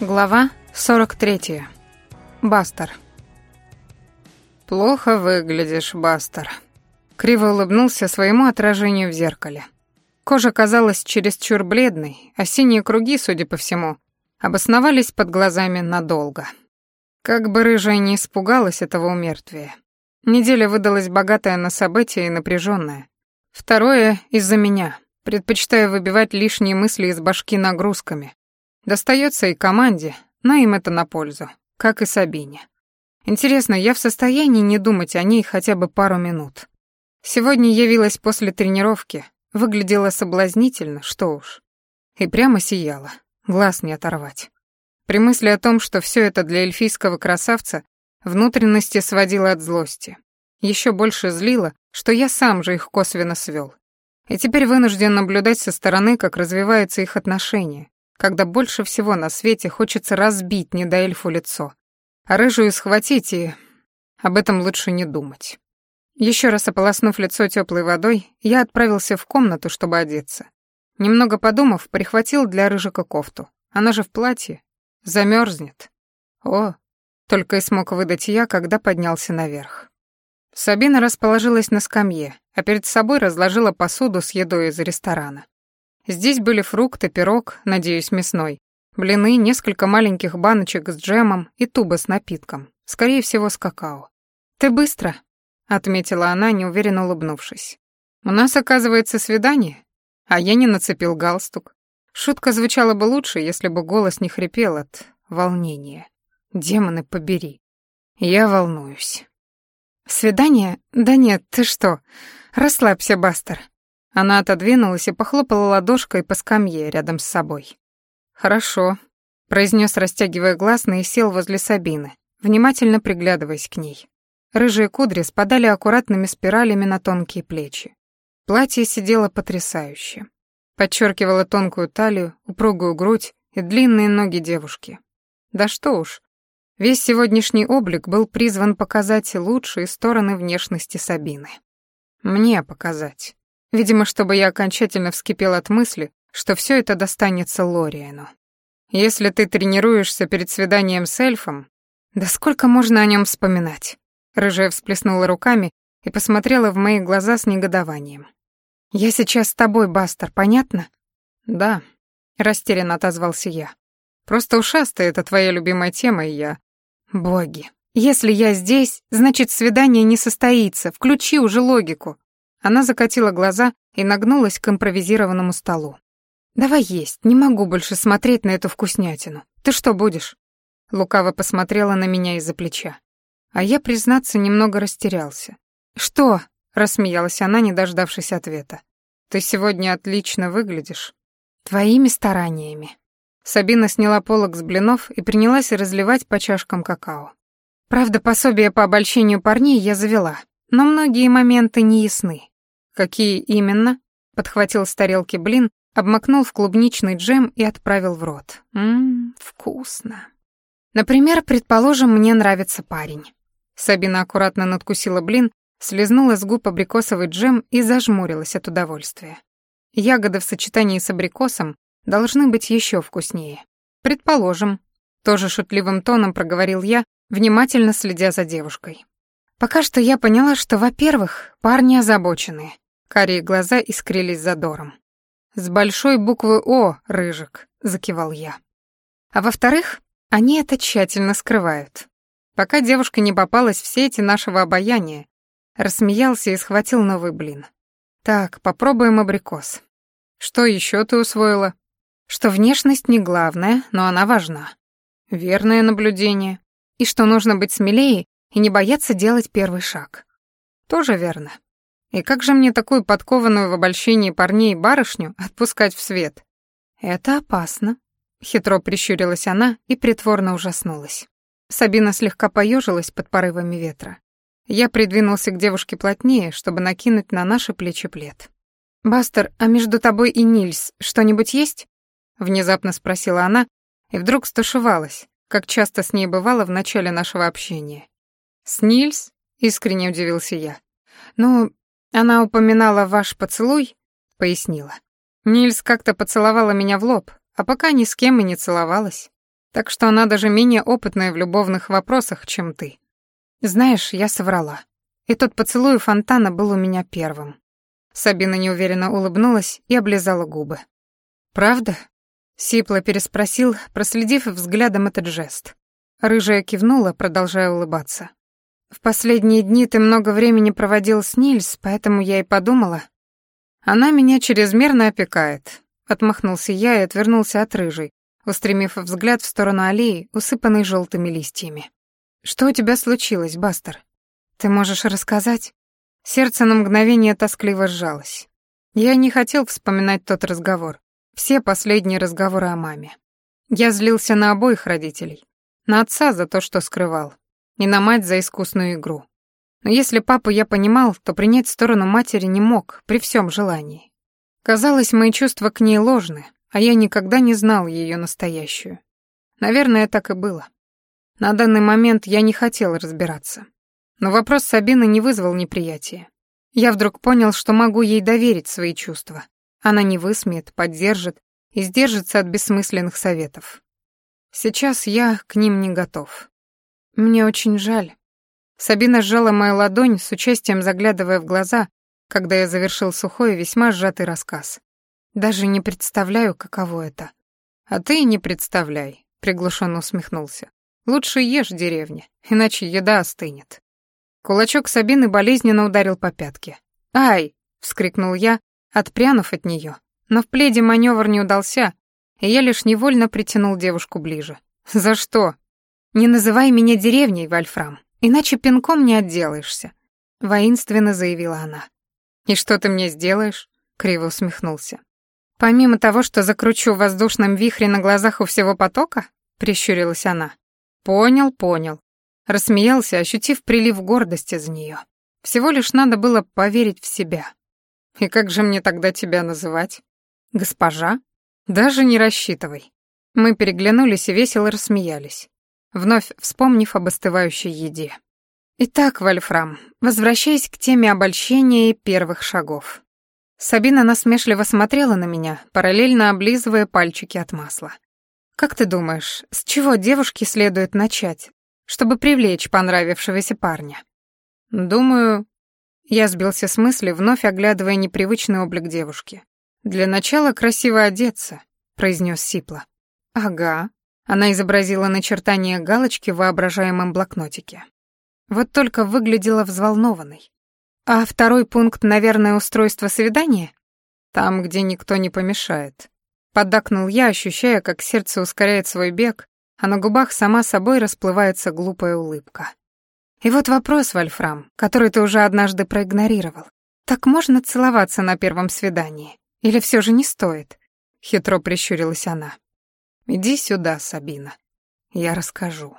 Глава 43. Бастер. «Плохо выглядишь, Бастер», — криво улыбнулся своему отражению в зеркале. Кожа казалась чересчур бледной, а синие круги, судя по всему, обосновались под глазами надолго. Как бы рыжая не испугалась этого умертвия. Неделя выдалась богатая на события и напряженная. Второе — из-за меня. Предпочитаю выбивать лишние мысли из башки нагрузками, Достается и команде, но им это на пользу, как и Сабине. Интересно, я в состоянии не думать о ней хотя бы пару минут. Сегодня явилась после тренировки, выглядела соблазнительно, что уж. И прямо сияла, глаз не оторвать. При мысли о том, что все это для эльфийского красавца, внутренности сводило от злости. Еще больше злило, что я сам же их косвенно свел. И теперь вынужден наблюдать со стороны, как развиваются их отношения, когда больше всего на свете хочется разбить недоэльфу лицо, а рыжую схватить и... Об этом лучше не думать. Еще раз ополоснув лицо теплой водой, я отправился в комнату, чтобы одеться. Немного подумав, прихватил для рыжика кофту. Она же в платье. Замерзнет. О, только и смог выдать я, когда поднялся наверх. Сабина расположилась на скамье, а перед собой разложила посуду с едой из ресторана. Здесь были фрукты, пирог, надеюсь, мясной, блины, несколько маленьких баночек с джемом и туба с напитком, скорее всего, с какао. «Ты быстро», — отметила она, неуверенно улыбнувшись. «У нас, оказывается, свидание, а я не нацепил галстук. Шутка звучала бы лучше, если бы голос не хрипел от волнения. Демоны побери. Я волнуюсь». «Свидание? Да нет, ты что? Расслабься, Бастер. Она отодвинулась и похлопала ладошкой по скамье рядом с собой. «Хорошо», — произнес, растягивая гласные, и сел возле Сабины, внимательно приглядываясь к ней. Рыжие кудри спадали аккуратными спиралями на тонкие плечи. Платье сидело потрясающе. Подчеркивало тонкую талию, упругую грудь и длинные ноги девушки. Да что уж, весь сегодняшний облик был призван показать лучшие стороны внешности Сабины. Мне показать. Видимо, чтобы я окончательно вскипел от мысли, что все это достанется Лориену. Если ты тренируешься перед свиданием с эльфом, да сколько можно о нем вспоминать? Рыжая всплеснула руками и посмотрела в мои глаза с негодованием. «Я сейчас с тобой, Бастер, понятно?» «Да», — растерянно отозвался я. «Просто ушастая — это твоя любимая тема, и я...» «Боги, если я здесь, значит, свидание не состоится, включи уже логику. Она закатила глаза и нагнулась к импровизированному столу. «Давай есть, не могу больше смотреть на эту вкуснятину. Ты что будешь?» Лукаво посмотрела на меня из-за плеча. А я, признаться, немного растерялся. «Что?» — рассмеялась она, не дождавшись ответа. «Ты сегодня отлично выглядишь». «Твоими стараниями». Сабина сняла полок с блинов и принялась разливать по чашкам какао. Правда, пособие по обольщению парней я завела, но многие моменты не ясны. Какие именно? Подхватил с тарелки блин, обмакнул в клубничный джем и отправил в рот. Ммм, вкусно. Например, предположим, мне нравится парень. Сабина аккуратно надкусила блин, слезнула с губ абрикосовый джем и зажмурилась от удовольствия. Ягоды в сочетании с абрикосом должны быть еще вкуснее. Предположим, тоже шутливым тоном проговорил я, внимательно следя за девушкой. Пока что я поняла, что, во-первых, парни озабоченные. Карие глаза искрились задором. «С большой буквы «О», Рыжик», — закивал я. А во-вторых, они это тщательно скрывают. Пока девушка не попалась в сети нашего обаяния, рассмеялся и схватил новый блин. «Так, попробуем абрикос. Что еще ты усвоила?» «Что внешность не главная, но она важна. Верное наблюдение. И что нужно быть смелее и не бояться делать первый шаг. Тоже верно. И как же мне такую подкованную в обольщении парней барышню отпускать в свет? Это опасно. Хитро прищурилась она и притворно ужаснулась. Сабина слегка поежилась под порывами ветра. Я придвинулся к девушке плотнее, чтобы накинуть на наши плечи плед. «Бастер, а между тобой и Нильс что-нибудь есть?» Внезапно спросила она и вдруг стушевалась, как часто с ней бывало в начале нашего общения. «Снильс?» — искренне удивился я. «Ну, она упоминала ваш поцелуй?» — пояснила. «Нильс как-то поцеловала меня в лоб, а пока ни с кем и не целовалась». Так что она даже менее опытная в любовных вопросах, чем ты. Знаешь, я соврала. И тот поцелуй у фонтана был у меня первым. Сабина неуверенно улыбнулась и облизала губы. «Правда?» — Сипло переспросил, проследив взглядом этот жест. Рыжая кивнула, продолжая улыбаться. «В последние дни ты много времени проводил с Нильс, поэтому я и подумала. Она меня чрезмерно опекает», — отмахнулся я и отвернулся от рыжей, устремив взгляд в сторону аллеи, усыпанной желтыми листьями. «Что у тебя случилось, Бастер? Ты можешь рассказать?» Сердце на мгновение тоскливо сжалось. Я не хотел вспоминать тот разговор, все последние разговоры о маме. Я злился на обоих родителей. На отца за то, что скрывал, и на мать за искусную игру. Но если папу я понимал, то принять сторону матери не мог при всем желании. Казалось, мои чувства к ней ложны, а я никогда не знал ее настоящую. Наверное, так и было. На данный момент я не хотел разбираться. Но вопрос Сабины не вызвал неприятия. Я вдруг понял, что могу ей доверить свои чувства. Она не высмеет, поддержит и сдержится от бессмысленных советов. Сейчас я к ним не готов. Мне очень жаль. Сабина сжала мою ладонь, с участием заглядывая в глаза, когда я завершил сухой и весьма сжатый рассказ. Даже не представляю, каково это. А ты не представляй, приглушенно усмехнулся. Лучше ешь в деревне, иначе еда остынет. Кулачок Сабины болезненно ударил по пятке. «Ай!» — вскрикнул я, отпрянув от нее. Но в пледе маневр не удался, и я лишь невольно притянул девушку ближе. «За что?» «Не называй меня деревней, Вольфрам, иначе пинком не отделаешься», — воинственно заявила она. «И что ты мне сделаешь?» — криво усмехнулся. «Помимо того, что закручу в воздушном вихре на глазах у всего потока?» — прищурилась она. «Понял, понял». Рассмеялся, ощутив прилив гордости за нее. Всего лишь надо было поверить в себя. «И как же мне тогда тебя называть?» «Госпожа?» «Даже не рассчитывай». Мы переглянулись и весело рассмеялись, вновь вспомнив об остывающей еде. Итак, Вольфрам, возвращаясь к теме обольщения и первых шагов. Сабина насмешливо смотрела на меня, параллельно облизывая пальчики от масла. «Как ты думаешь, с чего девушке следует начать, чтобы привлечь понравившегося парня?» «Думаю...» Я сбился с мысли, вновь оглядывая непривычный облик девушки. «Для начала красиво одеться», — произнес Сипла. «Ага». Она изобразила начертание галочки в воображаемом блокнотике. Вот только выглядела взволнованной. «А второй пункт, наверное, устройство свидания?» «Там, где никто не помешает». Поддакнул я, ощущая, как сердце ускоряет свой бег, а на губах сама собой расплывается глупая улыбка. И вот вопрос, Вольфрам, который ты уже однажды проигнорировал. Так можно целоваться на первом свидании? Или все же не стоит?» Хитро прищурилась она. «Иди сюда, Сабина. Я расскажу».